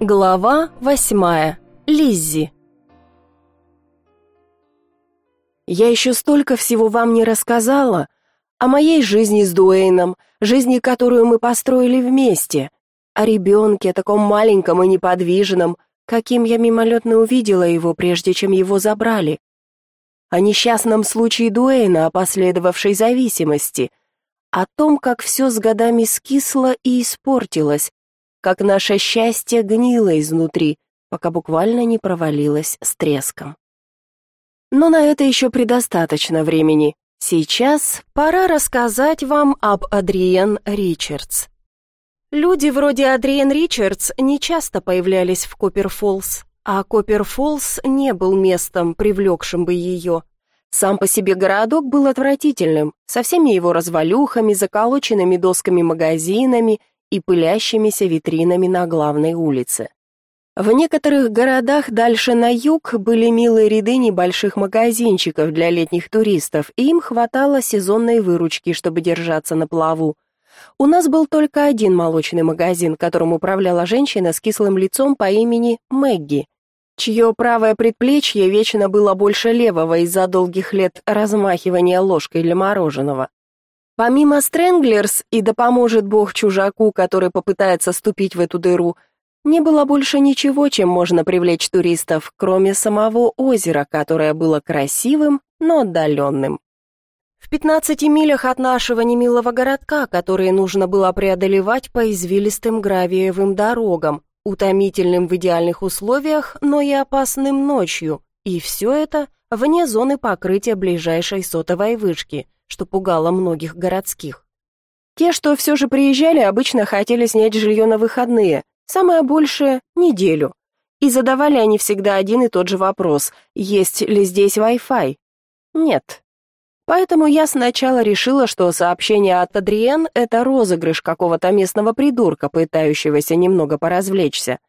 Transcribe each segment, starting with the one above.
Глава восьмая. Лиззи. Я еще столько всего вам не рассказала о моей жизни с Дуэйном, жизни, которую мы построили вместе, о ребенке, таком маленьком и неподвижном, каким я мимолетно увидела его, прежде чем его забрали, о несчастном случае Дуэйна, о последовавшей зависимости, о том, как все с годами скисло и испортилось, как наше счастье гнило изнутри, пока буквально не провалилось с треском. Но на это еще предостаточно времени. Сейчас пора рассказать вам об Адриен Ричардс. Люди вроде Адриен Ричардс не часто появлялись в Копперфоллс, а Копперфоллс не был местом, привлекшим бы ее. Сам по себе городок был отвратительным, со всеми его развалюхами, заколоченными досками магазинами и пылящимися витринами на главной улице. В некоторых городах дальше на юг были милые ряды небольших магазинчиков для летних туристов, и им хватало сезонной выручки, чтобы держаться на плаву. У нас был только один молочный магазин, которым управляла женщина с кислым лицом по имени Мэгги, чье правое предплечье вечно было больше левого из-за долгих лет размахивания ложкой для мороженого. Помимо Стрэнглерс и да поможет Бог чужаку, который попытается ступить в эту дыру, не было больше ничего, чем можно привлечь туристов, кроме самого озера, которое было красивым, но отдаленным. В 15 милях от нашего немилого городка, которые нужно было преодолевать по извилистым гравиевым дорогам, утомительным в идеальных условиях, но и опасным ночью, и все это вне зоны покрытия ближайшей сотовой вышки – что пугало многих городских. Те, что все же приезжали, обычно хотели снять жилье на выходные, самое большее – неделю. И задавали они всегда один и тот же вопрос – есть ли здесь Wi-Fi? Нет. Поэтому я сначала решила, что сообщение от Адриен – это розыгрыш какого-то местного придурка, пытающегося немного поразвлечься.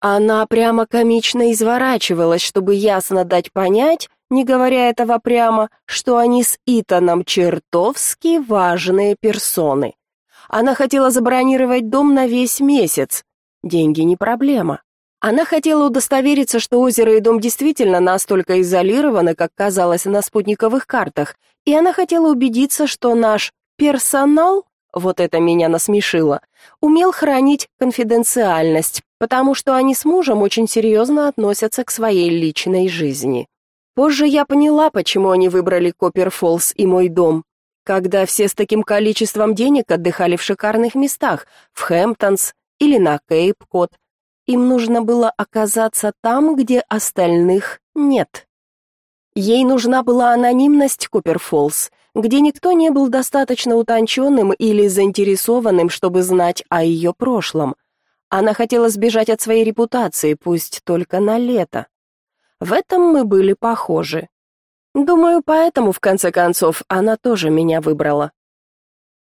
Она прямо комично изворачивалась, чтобы ясно дать понять, не говоря этого прямо, что они с Итаном чертовски важные персоны. Она хотела забронировать дом на весь месяц. Деньги не проблема. Она хотела удостовериться, что озеро и дом действительно настолько изолированы, как казалось на спутниковых картах, и она хотела убедиться, что наш персонал, вот это меня насмешило, умел хранить конфиденциальность, потому что они с мужем очень серьезно относятся к своей личной жизни. Позже я поняла, почему они выбрали Копперфоллс и мой дом. Когда все с таким количеством денег отдыхали в шикарных местах, в Хэмптонс или на Кейп-Код, им нужно было оказаться там, где остальных нет. Ей нужна была анонимность Копперфоллс, где никто не был достаточно утонченным или заинтересованным, чтобы знать о ее прошлом. Она хотела сбежать от своей репутации, пусть только на лето. В этом мы были похожи. Думаю, поэтому, в конце концов, она тоже меня выбрала.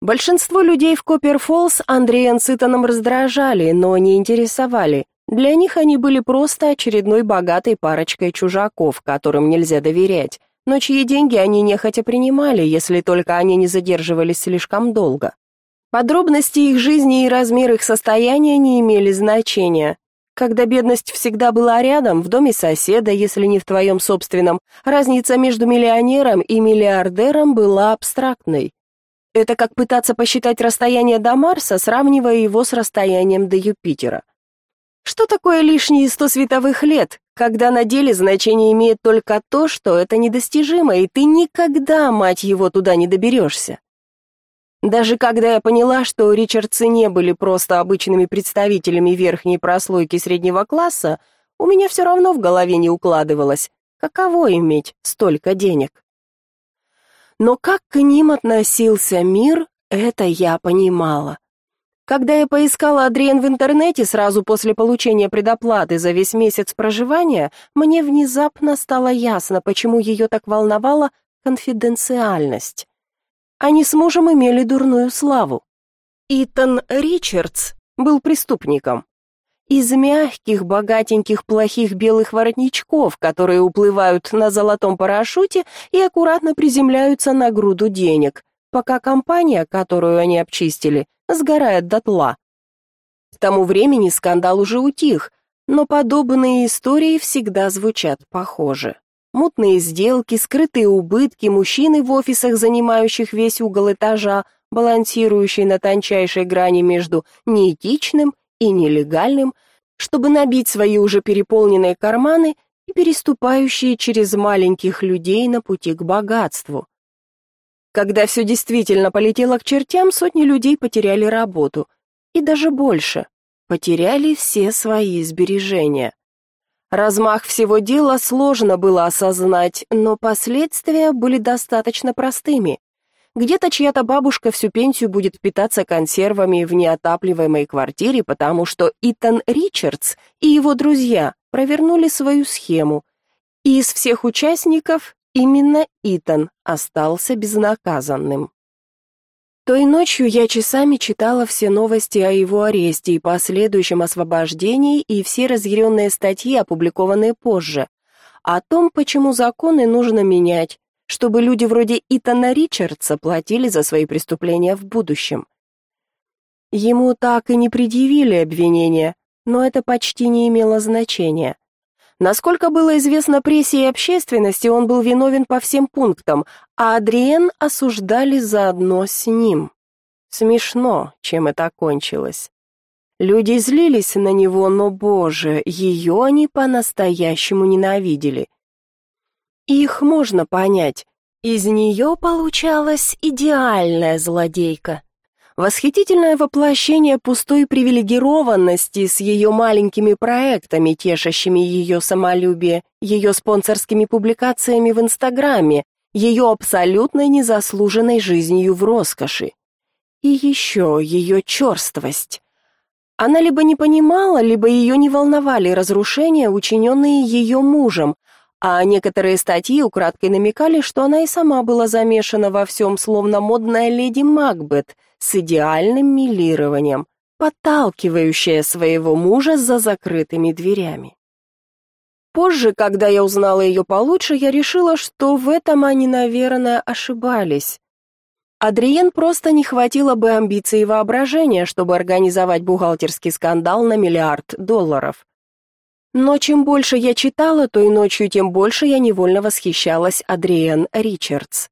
Большинство людей в Копперфоллс Андрея с Итаном раздражали, но не интересовали. Для них они были просто очередной богатой парочкой чужаков, которым нельзя доверять, но чьи деньги они нехотя принимали, если только они не задерживались слишком долго. Подробности их жизни и размер их состояния не имели значения. Когда бедность всегда была рядом, в доме соседа, если не в твоем собственном, разница между миллионером и миллиардером была абстрактной. Это как пытаться посчитать расстояние до Марса, сравнивая его с расстоянием до Юпитера. Что такое лишние сто световых лет, когда на деле значение имеет только то, что это недостижимо, и ты никогда, мать его, туда не доберешься? Даже когда я поняла, что Ричардсы не были просто обычными представителями верхней прослойки среднего класса, у меня все равно в голове не укладывалось, каково иметь столько денег. Но как к ним относился мир, это я понимала. Когда я поискала Адриен в интернете сразу после получения предоплаты за весь месяц проживания, мне внезапно стало ясно, почему ее так волновала конфиденциальность. Они с мужем имели дурную славу. Итан Ричардс был преступником. Из мягких, богатеньких, плохих белых воротничков, которые уплывают на золотом парашюте и аккуратно приземляются на груду денег, пока компания, которую они обчистили, сгорает дотла. тому времени скандал уже утих, но подобные истории всегда звучат похоже. Мутные сделки, скрытые убытки, мужчины в офисах, занимающих весь угол этажа, балансирующие на тончайшей грани между неэтичным и нелегальным, чтобы набить свои уже переполненные карманы и переступающие через маленьких людей на пути к богатству. Когда все действительно полетело к чертям, сотни людей потеряли работу. И даже больше. Потеряли все свои сбережения. Размах всего дела сложно было осознать, но последствия были достаточно простыми. Где-то чья-то бабушка всю пенсию будет питаться консервами в неотапливаемой квартире, потому что Итан Ричардс и его друзья провернули свою схему. И из всех участников именно Итан остался безнаказанным. Той ночью я часами читала все новости о его аресте и последующем освобождении и все разъяренные статьи, опубликованные позже, о том, почему законы нужно менять, чтобы люди вроде Итана Ричардса платили за свои преступления в будущем. Ему так и не предъявили обвинения, но это почти не имело значения. Насколько было известно прессе и общественности, он был виновен по всем пунктам, а Адриен осуждали заодно с ним. Смешно, чем это кончилось. Люди злились на него, но, боже, ее они по-настоящему ненавидели. Их можно понять. Из нее получалась идеальная злодейка. Восхитительное воплощение пустой привилегированности с ее маленькими проектами, тешащими ее самолюбие, ее спонсорскими публикациями в Инстаграме, ее абсолютно незаслуженной жизнью в роскоши. И еще ее черствость. Она либо не понимала, либо ее не волновали разрушения, учиненные ее мужем, а некоторые статьи украдкой намекали, что она и сама была замешана во всем, словно модная леди Макбет с идеальным милированием, подталкивающая своего мужа за закрытыми дверями. Позже, когда я узнала ее получше, я решила, что в этом они, наверное, ошибались. Адриен просто не хватило бы амбиций и воображения, чтобы организовать бухгалтерский скандал на миллиард долларов. Но чем больше я читала той ночью, тем больше я невольно восхищалась Адриен Ричардс.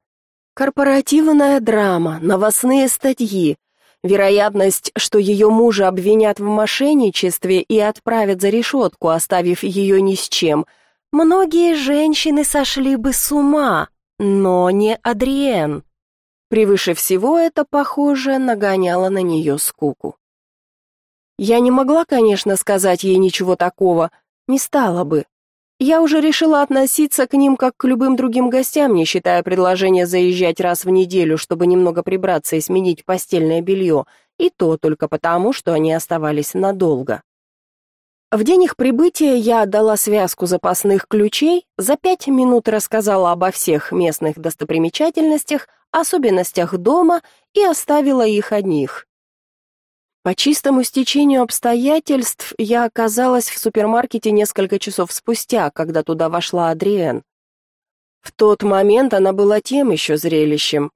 Корпоративная драма, новостные статьи, вероятность, что ее мужа обвинят в мошенничестве и отправят за решетку, оставив ее ни с чем. Многие женщины сошли бы с ума, но не Адриен. Превыше всего это, похоже, нагоняло на нее скуку. Я не могла, конечно, сказать ей ничего такого, не стала бы. Я уже решила относиться к ним как к любым другим гостям, не считая предложения заезжать раз в неделю, чтобы немного прибраться и сменить постельное белье, и то только потому, что они оставались надолго. В день их прибытия я отдала связку запасных ключей, за пять минут рассказала обо всех местных достопримечательностях, особенностях дома и оставила их одних. По чистому стечению обстоятельств я оказалась в супермаркете несколько часов спустя, когда туда вошла Адриен. В тот момент она была тем еще зрелищем.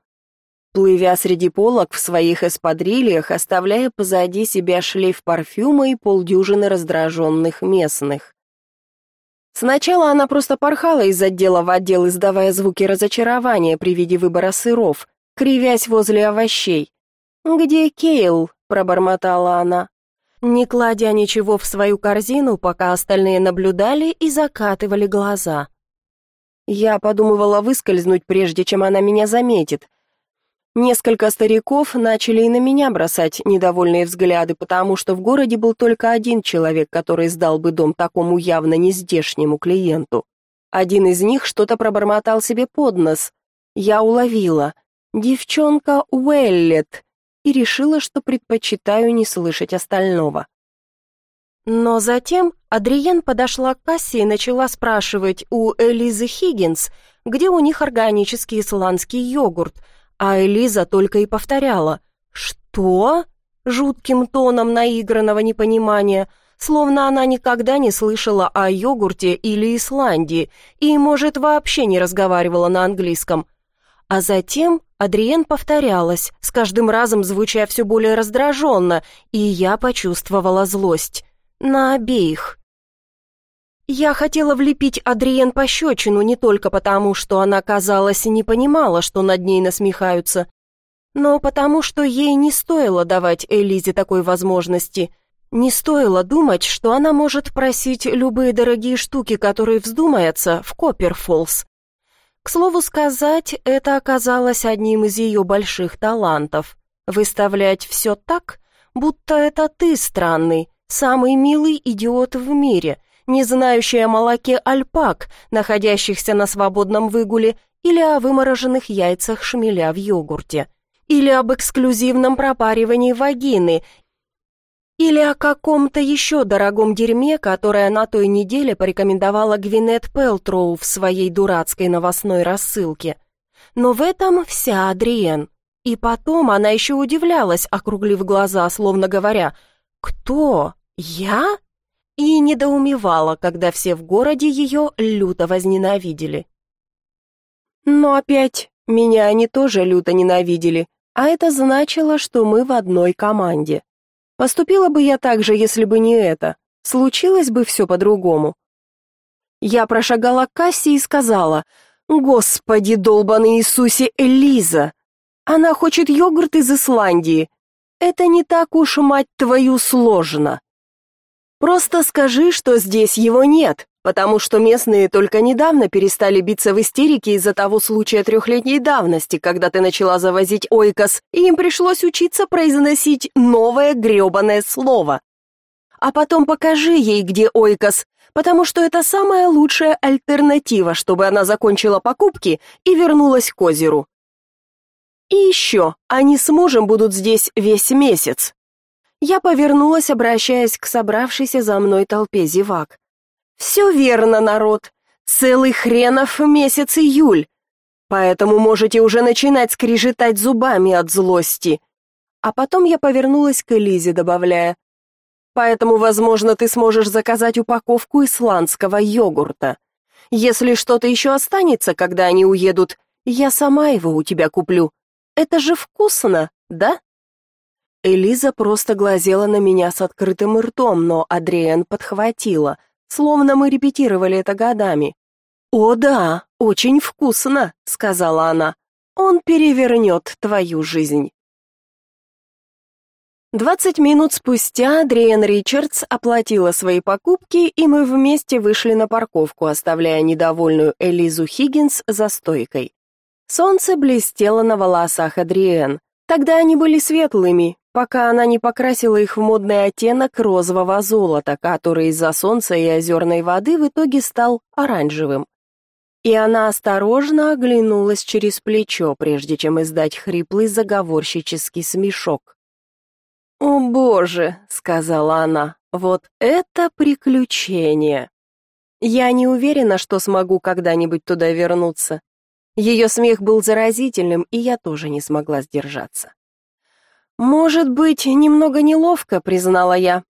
Плывя среди полок в своих эспадрильях, оставляя позади себя шлейф парфюма и полдюжины раздраженных местных. Сначала она просто порхала из отдела в отдел, издавая звуки разочарования при виде выбора сыров, кривясь возле овощей. «Где Кейл?» пробормотала она, не кладя ничего в свою корзину, пока остальные наблюдали и закатывали глаза. Я подумывала выскользнуть, прежде чем она меня заметит. Несколько стариков начали и на меня бросать недовольные взгляды, потому что в городе был только один человек, который сдал бы дом такому явно нездешнему клиенту. Один из них что-то пробормотал себе под нос. Я уловила. Девчонка Уэллет, и решила, что предпочитаю не слышать остального. Но затем Адриен подошла к кассе и начала спрашивать у Элизы Хиггинс, где у них органический исландский йогурт, а Элиза только и повторяла «Что?» жутким тоном наигранного непонимания, словно она никогда не слышала о йогурте или Исландии и, может, вообще не разговаривала на английском. А затем Адриен повторялась, с каждым разом звуча все более раздраженно, и я почувствовала злость. На обеих. Я хотела влепить Адриен пощечину не только потому, что она, казалось, не понимала, что над ней насмехаются, но потому, что ей не стоило давать Элизе такой возможности. Не стоило думать, что она может просить любые дорогие штуки, которые вздумаются, в Копперфоллс. К слову сказать, это оказалось одним из ее больших талантов. Выставлять все так, будто это ты странный, самый милый идиот в мире, не знающий о молоке альпак, находящихся на свободном выгуле, или о вымороженных яйцах шмеля в йогурте, или об эксклюзивном пропаривании вагины, или о каком-то еще дорогом дерьме, которое на той неделе порекомендовала Гвинет Пелтроу в своей дурацкой новостной рассылке. Но в этом вся Адриен. И потом она еще удивлялась, округлив глаза, словно говоря «Кто? Я?» И недоумевала, когда все в городе ее люто возненавидели. Но опять меня они тоже люто ненавидели, а это значило, что мы в одной команде. Поступила бы я так же, если бы не это. Случилось бы все по-другому. Я прошагала к кассе и сказала, «Господи, долбаный Иисусе, Элиза! Она хочет йогурт из Исландии. Это не так уж, мать твою, сложно. Просто скажи, что здесь его нет, потому что местные только недавно перестали биться в истерике из-за того случая трехлетней давности, когда ты начала завозить ойкос, и им пришлось учиться произносить новое грёбаное слово. А потом покажи ей, где ойкос, потому что это самая лучшая альтернатива, чтобы она закончила покупки и вернулась к озеру. И еще, они с мужем будут здесь весь месяц. Я повернулась, обращаясь к собравшейся за мной толпе зевак. Все верно, народ. Целый хренов месяц июль. Поэтому можете уже начинать скрежетать зубами от злости. А потом я повернулась к Элизе, добавляя: Поэтому, возможно, ты сможешь заказать упаковку исландского йогурта. Если что-то еще останется, когда они уедут, я сама его у тебя куплю. Это же вкусно, да? Элиза просто глазела на меня с открытым ртом, но Адриен подхватила — словно мы репетировали это годами. «О да, очень вкусно», — сказала она. «Он перевернет твою жизнь». Двадцать минут спустя Адриен Ричардс оплатила свои покупки, и мы вместе вышли на парковку, оставляя недовольную Элизу Хиггинс за стойкой. Солнце блестело на волосах Адриен. Тогда они были светлыми, пока она не покрасила их в модный оттенок розового золота, который из-за солнца и озерной воды в итоге стал оранжевым. И она осторожно оглянулась через плечо, прежде чем издать хриплый заговорщический смешок. «О, Боже!» — сказала она. «Вот это приключение!» Я не уверена, что смогу когда-нибудь туда вернуться. Ее смех был заразительным, и я тоже не смогла сдержаться. «Может быть, немного неловко», — признала я.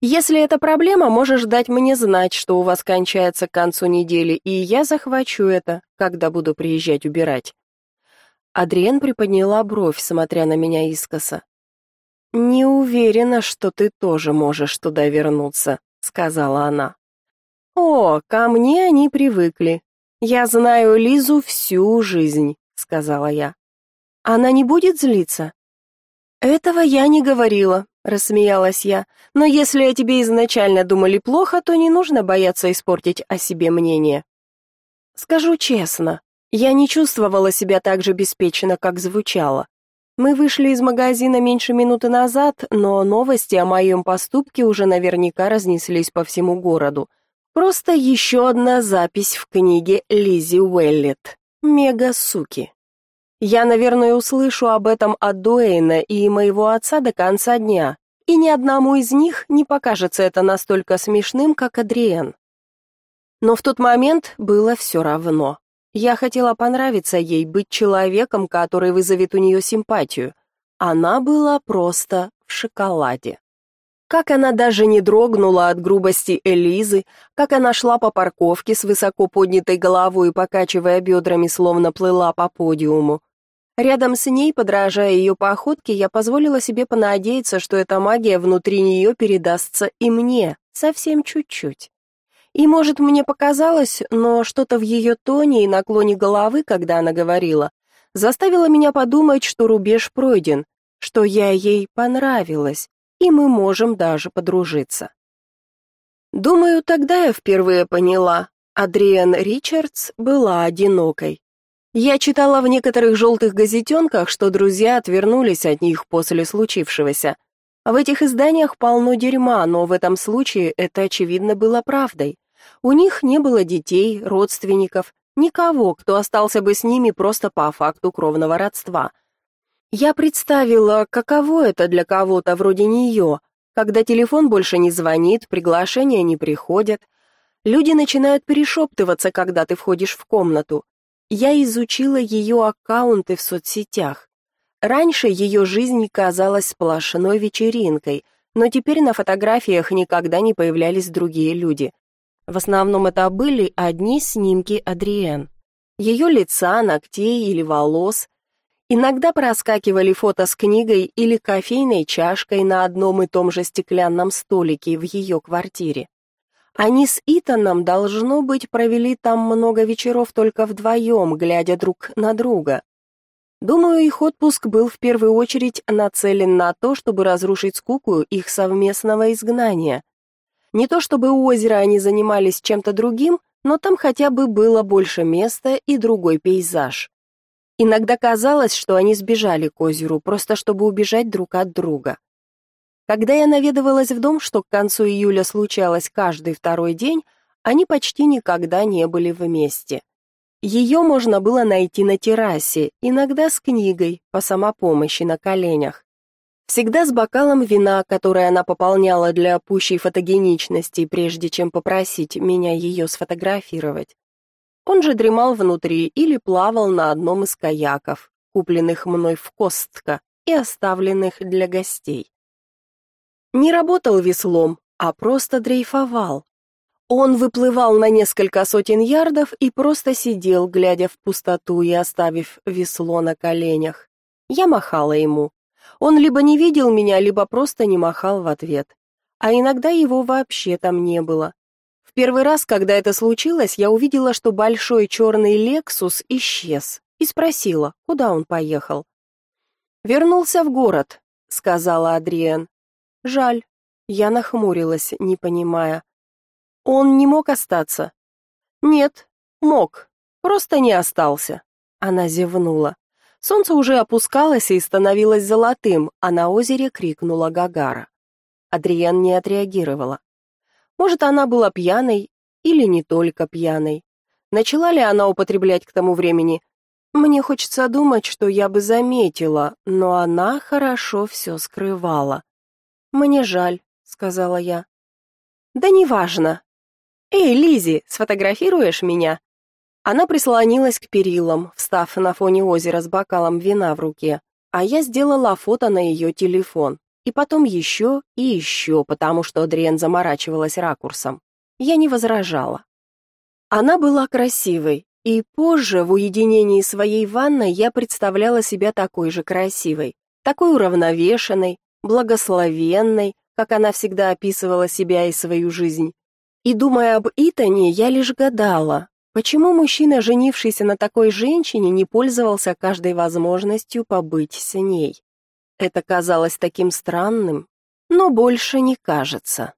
«Если это проблема, можешь дать мне знать, что у вас кончается к концу недели, и я захвачу это, когда буду приезжать убирать». Адриен приподняла бровь, смотря на меня искоса. «Не уверена, что ты тоже можешь туда вернуться», — сказала она. «О, ко мне они привыкли. Я знаю Лизу всю жизнь», — сказала я. «Она не будет злиться?» «Этого я не говорила», — рассмеялась я. «Но если о тебе изначально думали плохо, то не нужно бояться испортить о себе мнение». Скажу честно, я не чувствовала себя так же беспечно, как звучало. Мы вышли из магазина меньше минуты назад, но новости о моем поступке уже наверняка разнеслись по всему городу. Просто еще одна запись в книге Лизи Уэллет. Мега-суки. Я, наверное, услышу об этом от Дуэйна и моего отца до конца дня, и ни одному из них не покажется это настолько смешным, как Адриен. Но в тот момент было все равно. Я хотела понравиться ей, быть человеком, который вызовет у нее симпатию. Она была просто в шоколаде. Как она даже не дрогнула от грубости Элизы, как она шла по парковке с высоко поднятой головой, покачивая бедрами, словно плыла по подиуму. Рядом с ней, подражая ее походке, я позволила себе понадеяться, что эта магия внутри нее передастся и мне, совсем чуть-чуть. И, может, мне показалось, но что-то в ее тоне и наклоне головы, когда она говорила, заставило меня подумать, что рубеж пройден, что я ей понравилась, и мы можем даже подружиться. Думаю, тогда я впервые поняла, Адриан Ричардс была одинокой. Я читала в некоторых желтых газетенках, что друзья отвернулись от них после случившегося. В этих изданиях полно дерьма, но в этом случае это очевидно было правдой. У них не было детей, родственников, никого, кто остался бы с ними просто по факту кровного родства. Я представила, каково это для кого-то вроде нее, когда телефон больше не звонит, приглашения не приходят. Люди начинают перешептываться, когда ты входишь в комнату. Я изучила ее аккаунты в соцсетях. Раньше ее жизнь казалась сплошной вечеринкой, но теперь на фотографиях никогда не появлялись другие люди. В основном это были одни снимки Адриен. Ее лица, ногтей или волос. Иногда проскакивали фото с книгой или кофейной чашкой на одном и том же стеклянном столике в ее квартире. Они с Итаном, должно быть, провели там много вечеров только вдвоем, глядя друг на друга. Думаю, их отпуск был в первую очередь нацелен на то, чтобы разрушить скуку их совместного изгнания. Не то чтобы у озера они занимались чем-то другим, но там хотя бы было больше места и другой пейзаж. Иногда казалось, что они сбежали к озеру, просто чтобы убежать друг от друга. Когда я наведывалась в дом, что к концу июля случалось каждый второй день, они почти никогда не были вместе. Ее можно было найти на террасе, иногда с книгой по самопомощи на коленях. Всегда с бокалом вина, которое она пополняла для пущей фотогеничности, прежде чем попросить меня ее сфотографировать. Он же дремал внутри или плавал на одном из каяков, купленных мной в Костка и оставленных для гостей. Не работал веслом, а просто дрейфовал. Он выплывал на несколько сотен ярдов и просто сидел, глядя в пустоту и оставив весло на коленях. Я махала ему. Он либо не видел меня, либо просто не махал в ответ. А иногда его вообще там не было. В первый раз, когда это случилось, я увидела, что большой черный Лексус исчез, и спросила, куда он поехал. «Вернулся в город», — сказала Адриен. Жаль. Я нахмурилась, не понимая. Он не мог остаться? Нет, мог. Просто не остался. Она зевнула. Солнце уже опускалось и становилось золотым, а на озере крикнула Гагара. Адриан не отреагировала. Может, она была пьяной или не только пьяной. Начала ли она употреблять к тому времени? Мне хочется думать, что я бы заметила, но она хорошо все скрывала. «Мне жаль», — сказала я. «Да неважно. Эй, Лизи, сфотографируешь меня?» Она прислонилась к перилам, встав на фоне озера с бокалом вина в руке, а я сделала фото на ее телефон, и потом еще и еще, потому что Дриен заморачивалась ракурсом. Я не возражала. Она была красивой, и позже, в уединении своей ванной, я представляла себя такой же красивой, такой уравновешенной, благословенной, как она всегда описывала себя и свою жизнь. И думая об Итане, я лишь гадала, почему мужчина, женившийся на такой женщине, не пользовался каждой возможностью побыть с ней. Это казалось таким странным, но больше не кажется.